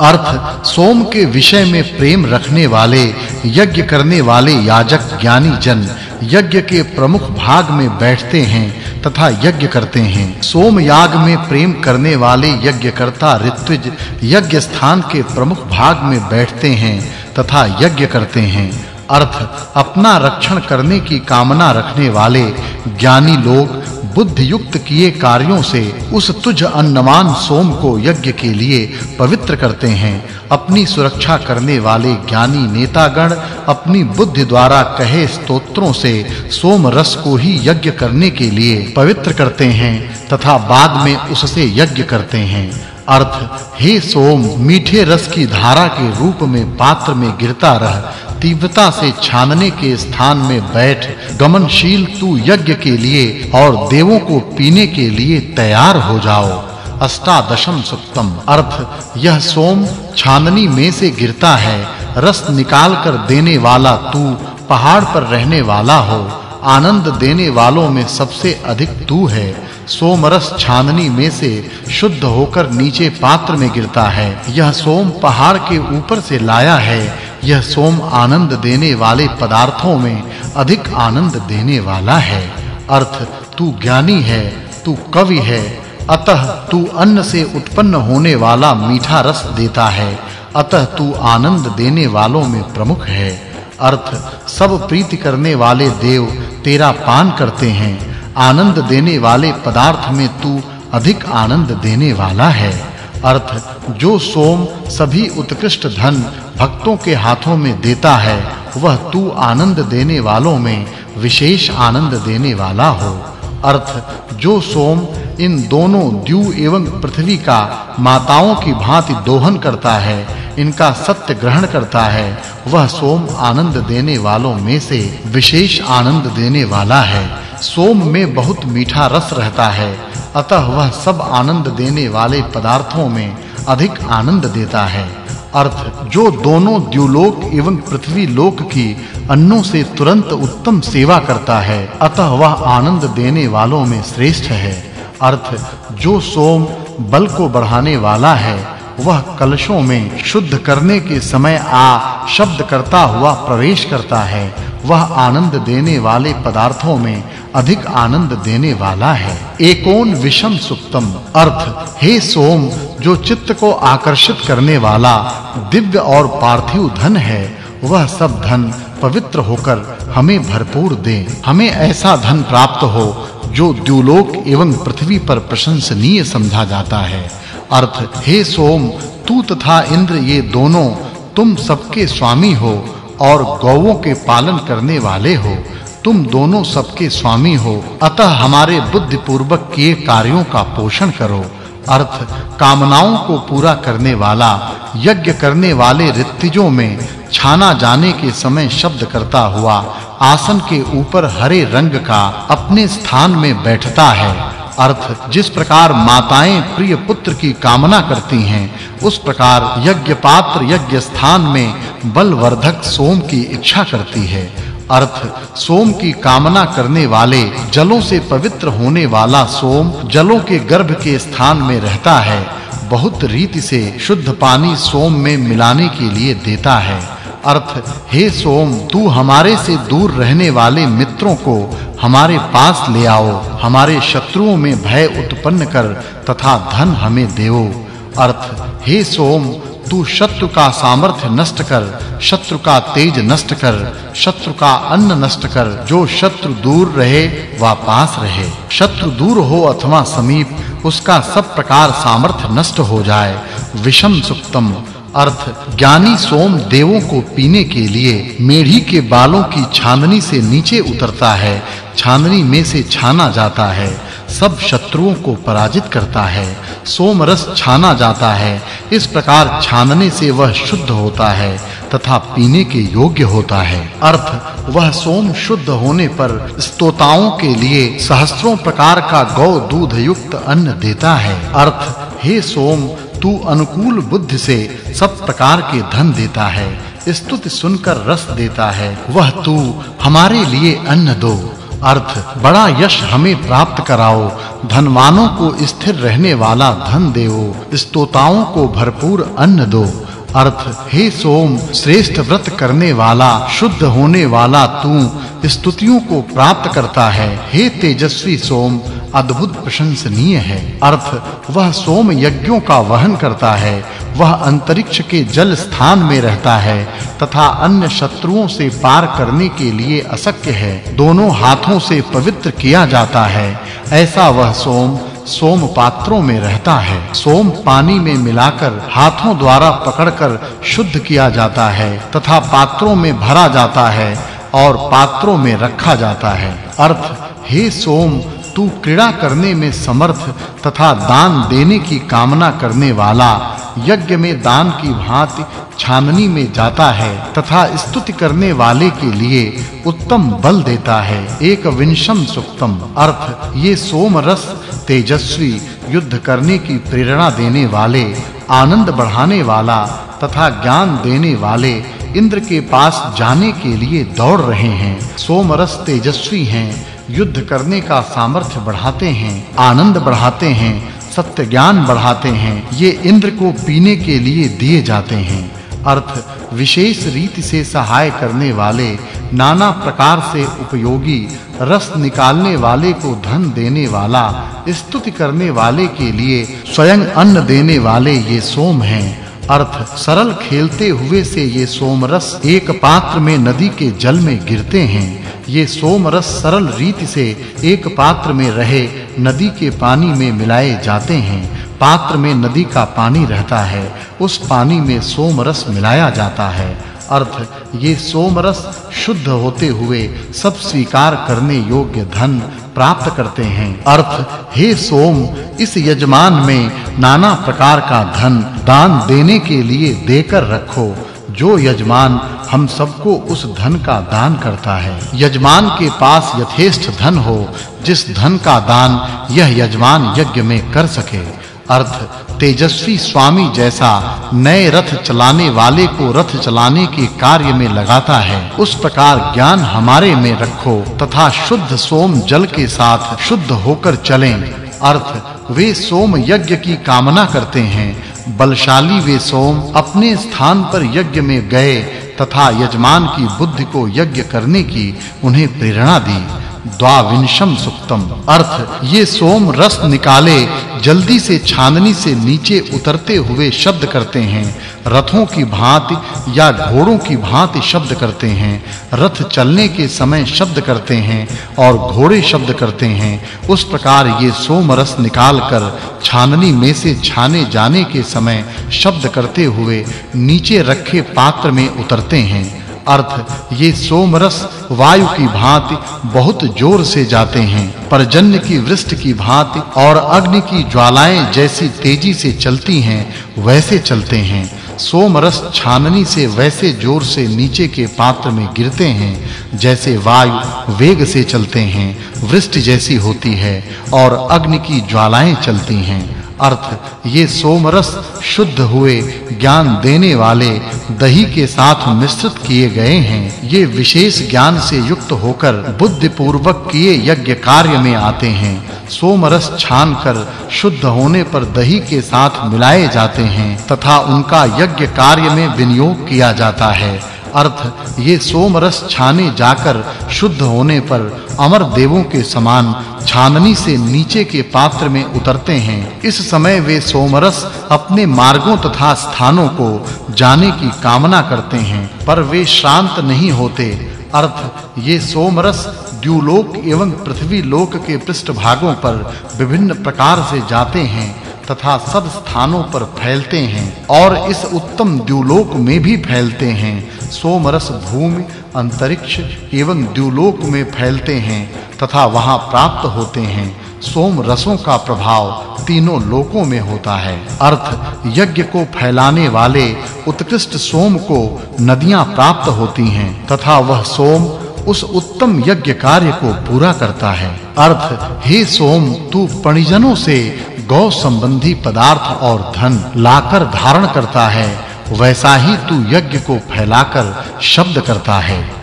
अर्थ, सोम के विषय में प्रेम रखने वाले, यज्ञ करने वाले याजक ज्ञानी जन, यज्ञ के प्रमुख भाग में बैठते हैं तथा यज्ञ करते हैं। सोम याग में प्रेम करने वाले यज्ञकर्ता ऋत्विज यज्ञ स्थान के प्रमुख भाग में बैठते हैं तथा यज्ञ करते हैं। अर्थ, अपना रक्षण करने की कामना रखने वाले ज्ञानी लोग बुद्धि युक्त किए कार्यों से उस तुझ अन्नमान सोम को यज्ञ के लिए पवित्र करते हैं। अपनी सुरक्षा करने वाले ज्ञानी नेतागण अपनी बुद्धि द्वारा कहे स्तोत्रों से सोम रस को ही यज्ञ करने के लिए पवित्र करते हैं तथा बाद में उससे यज्ञ करते हैं। अर्थ, हे सोम, मीठे रस की धारा के रूप में पात्र में गिरता रह तीव्रता से छानने के स्थान में बैठ, गमनशील तू यज्ञ के लिए और देवों को पीने के लिए तैयार हो जाओ। अष्टादशम सुक्तम अर्थ, यह सोम छाननी में से गिरता है, रस निकाल कर देने वाला तू पहाड़ पर रहने वाला हो, आनंद देने वालों में सबसे अधिक तू है। सोमरस छाननी में से शुद्ध होकर नीचे पात्र में गिरता है, यह सोम पहाड़ के ऊपर से लाया है यह सोम आनंद देने वाले पदार्थों में अधिक आनंद देने वाला है। अर्थ, तू ज्ञानी है, तू कवि है, अतः तू अन्न से उत्पन्न होने वाला मीठा रस देता है, अतः तू आनंद देने वालों में प्रमुख है। अर्थ, सब प्रीति करने वाले देव तेरा पान करते हैं, आनंद देने वाले पदार्थ में तू अधिक आनंद देने वाला है। अर्थ, जो सोम सभी उत्कृष्ट धन भक्तों के हाथों में देता है, वह तू आनंद देने वालों में विशेष आनंद देने वाला हो। अर्थ, जो सोम इन दोनों द्यू एवं पृथ्वी का माताओं की भांति दोहन करता है, इनका सत्य ग्रहण करता है, वह सोम आनंद देने वालों में से विशेष आनंद देने वाला है। सोम में बहुत मीठा रस रहता है अतः वह सब आनंद देने वाले पदार्थों में अधिक आनंद देता है। अर्थ, जो दोनों द्युलोक एवं पृथ्वी लोक की अन्नों से तुरंत उत्तम सेवा करता है, अतः वह आनंद देने वालों में श्रेष्ठ है। अर्थ, जो सोम बल को बढ़ाने वाला है, वह कलशों में शुद्ध करने के समय आ शब्द करता हुआ प्रवेश करता है। वह आनंद देने वाले पदार्थों में अधिक आनंद देने वाला है। एकोन विषम सुक्तम अर्थ, हे सोम, जो चित्त को आकर्षित करने वाला, दिव्य और पार्थिव धन है, वह सब धन पवित्र होकर हमें भरपूर दे। हमें ऐसा धन प्राप्त हो, जो द्युलोक एवं पृथ्वी पर प्रशंसनीय समझा जाता है। अर्थ, हे सोम, तू तथा इंद्र ये दोनों, तुम सबके स्वामी हो और गौओं के पालन करने वाले हो। तुम दोनों सबके स्वामी हो। अतः हमारे बुद्धि पूर्वक किए कार्यों का पोषण करो। अर्थ, कामनाओं को पूरा करने वाला, यज्ञ करने वाले ऋतिजों में छाना जाने के समय शब्द करता हुआ, आसन के ऊपर हरे रंग का अपने स्थान में बैठता है। अर्थ, जिस प्रकार माताएँ प्रिय पुत्र की कामना करती हैं, उस प्रकार यज्ञ पात्र यज्ञ स्थान में बलवर्धक सोम की इच्छा करती है। अर्थ, सोम की कामना करने वाले, जलों से पवित्र होने वाला सोम जलों के गर्भ के स्थान में रहता है। बहुत रीति से शुद्ध पानी सोम में मिलाने के लिए देता है। अर्थ, हे सोम, तू हमारे से दूर रहने वाले मित्रों को हमारे पास ले आओ। हमारे शत्रुओं में भय उत्पन्न कर तथा धन हमें देओ। अर्थ, हे सोम तू शत्रु का सामर्थ्य नष्ट कर, शत्रु का तेज नष्ट कर, शत्रु का अन्न नष्ट कर, जो शत्रु दूर रहे वा पास रहे। शत्रु दूर हो अथवा समीप, उसका सब प्रकार सामर्थ्य नष्ट हो जाए। विषम सुक्तम, अर्थ, ज्ञानी सोम देवों को पीने के लिए मेढ़ी के बालों की छाननी से नीचे उतरता है, छाननी में से छाना जाता है, सब शत्रुओं को पराजित करता है। सोम रस छाना जाता है। इस प्रकार छानने से वह शुद्ध होता है तथा पीने के योग्य होता है। अर्थ, वह सोम शुद्ध होने पर स्तोताओं के लिए सहस्त्रों प्रकार का गौ दूध युक्त अन्न देता है। अर्थ, हे सोम, तू अनुकूल बुद्धि से सब प्रकार के धन देता है। स्तुति सुनकर रस देता है। वह तू हमारे लिए अन्न दो। अर्थ, बड़ा यश हमें प्राप्त कराओ। धनवानों को स्थिर रहने वाला धन देओ। स्तोताओं को भरपूर अन्न दो। अर्थ, हे सोम, श्रेष्ठ व्रत करने वाला, शुद्ध होने वाला तू स्तुतियों को प्राप्त करता है। हे तेजस्वी सोम, अद्भुत प्रशंसनीय है। अर्थ, वह सोम यज्ञों का वहन करता है। वह अंतरिक्ष के जल स्थान में रहता है तथा अन्य शत्रुओं से पार करने के लिए अशक्य है। दोनों हाथों से पवित्र किया जाता है। ऐसा वह सोम सोम पात्रों में रहता है। सोम पानी में मिलाकर हाथों द्वारा पकड़कर शुद्ध किया जाता है तथा पात्रों में भरा जाता है और पात्रों में रखा जाता है। अर्थ, हे सोम, तू क्रीड़ा करने में समर्थ तथा दान देने की कामना करने वाला यज्ञ में दान की भांति छाननी में जाता है तथा स्तुति करने वाले के लिए उत्तम बल देता है। एक विंशम सुक्तम। अर्थ, ये सोम रस तेजस्वी युद्ध करने की प्रेरणा देने वाले, आनंद बढ़ाने वाला तथा ज्ञान देने वाले इंद्र के पास जाने के लिए दौड़ रहे हैं। सोमरस तेजस्वी हैं, युद्ध करने का सामर्थ्य बढ़ाते हैं, आनंद बढ़ाते हैं सत्य ज्ञान बढ़ाते हैं, ये इंद्र को पीने के लिए दिए जाते हैं। अर्थ, विशेष रीति से सहाय करने वाले, नाना प्रकार से उपयोगी, रस निकालने वाले को धन देने वाला, स्तुति करने वाले के लिए स्वयं अन्न देने वाले ये सोम हैं। अर्थ, सरल खेलते हुए से ये सोम रस एक पात्र में नदी के जल में गिरते हैं। ये सोमरस सरल रीति से एक पात्र में रहे, नदी के पानी में मिलाए जाते हैं। पात्र में नदी का पानी रहता है, उस पानी में सोमरस मिलाया जाता है। अर्थ, ये सोमरस शुद्ध होते हुए सब स्वीकार करने योग्य धन प्राप्त करते हैं। अर्थ, हे सोम, इस यजमान में नाना प्रकार का धन दान देने के लिए देकर रखो। जो यजमान हम सबको उस धन का दान करता है। यजमान के पास यथेष्ट धन हो, जिस धन का दान यह यजमान यज्ञ में कर सके। अर्थ, तेजस्वी स्वामी जैसा नए रथ चलाने वाले को रथ चलाने के कार्य में लगाता है। उस प्रकार ज्ञान हमारे में रखो तथा शुद्ध सोम जल के साथ शुद्ध होकर चलें। अर्थ, वे सोम यज्ञ की कामना करते हैं बलशाली वे सोम अपने स्थान पर यज्ञ में गए तथा यजमान की बुद्धि को यज्ञ करने की उन्हें प्रेरणा दी। द्वाविंशम सुक्तम। अर्थ, ये सोम रस निकाले जल्दी से छाननी से नीचे उतरते हुए शब्द करते हैं। रथों की भांति या घोड़ों की भांति शब्द करते हैं। रथ चलने के समय शब्द करते हैं और घोड़े शब्द करते हैं। उस प्रकार ये सोम रस निकालकर छाननी में से छाने जाने के समय शब्द करते हुए नीचे रखे पात्र में उतरते हैं। अर्थ, ये सोमरस वायु की भांति बहुत ज़ोर से जाते हैं, परजन्य की वृष्टि की भांति और अग्नि की ज्वालाएँ जैसी तेज़ी से चलती हैं, वैसे चलते हैं। सोमरस छाननी से वैसे ज़ोर से नीचे के पात्र में गिरते हैं, जैसे वायु वेग से चलते हैं, वृष्टि जैसी होती है और अग्नि की ज्वालाएँ चलती हैं। अर्थ, ये सोमरस शुद्ध हुए ज्ञान देने वाले दही के साथ मिश्रित किए गए हैं। ये विशेष ज्ञान से युक्त होकर बुद्धि पूर्वक किए यज्ञ कार्य में आते हैं। सोमरस छान कर शुद्ध होने पर दही के साथ मिलाए जाते हैं तथा उनका यज्ञ कार्य में विनियोग किया जाता है। अर्थ, ये सोमरस छाने जाकर शुद्ध होने पर अमर देवों के समान छाननी से नीचे के पात्र में उतरते हैं। इस समय वे सोमरस अपने मार्गों तथा स्थानों को जाने की कामना करते हैं, पर वे शांत नहीं होते। अर्थ, ये सोमरस द्युलोक एवं पृथ्वी लोक के पृष्ठ भागों पर विभिन्न प्रकार से जाते हैं। तथा सब स्थानों पर फैलते हैं और इस उत्तम द्युलोक में भी फैलते हैं। सोमरस भूमि, अंतरिक्ष एवं द्युलोक में फैलते हैं तथा वहाँ प्राप्त होते हैं। सोम रसों का प्रभाव तीनों लोकों में होता है। अर्थ, यज्ञ को फैलाने वाले उत्कृष्ट सोम को नदियाँ प्राप्त होती हैं तथा वह सोम उस उत्तम यज्ञ कार्य को पूरा करता है। अर्थ, हे सोम, तू परिजनों से गौ संबंधी पदार्थ और धन लाकर धारण करता है, वैसा ही तू यज्ञ को फैलाकर शब्द करता है।